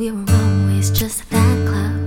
We were always just that close,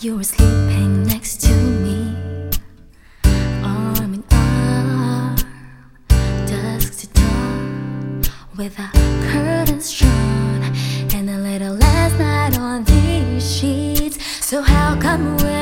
You were sleeping next to me, arm in arm, dusk to dawn, with our curtains drawn, and a little last night on these sheets. So how come when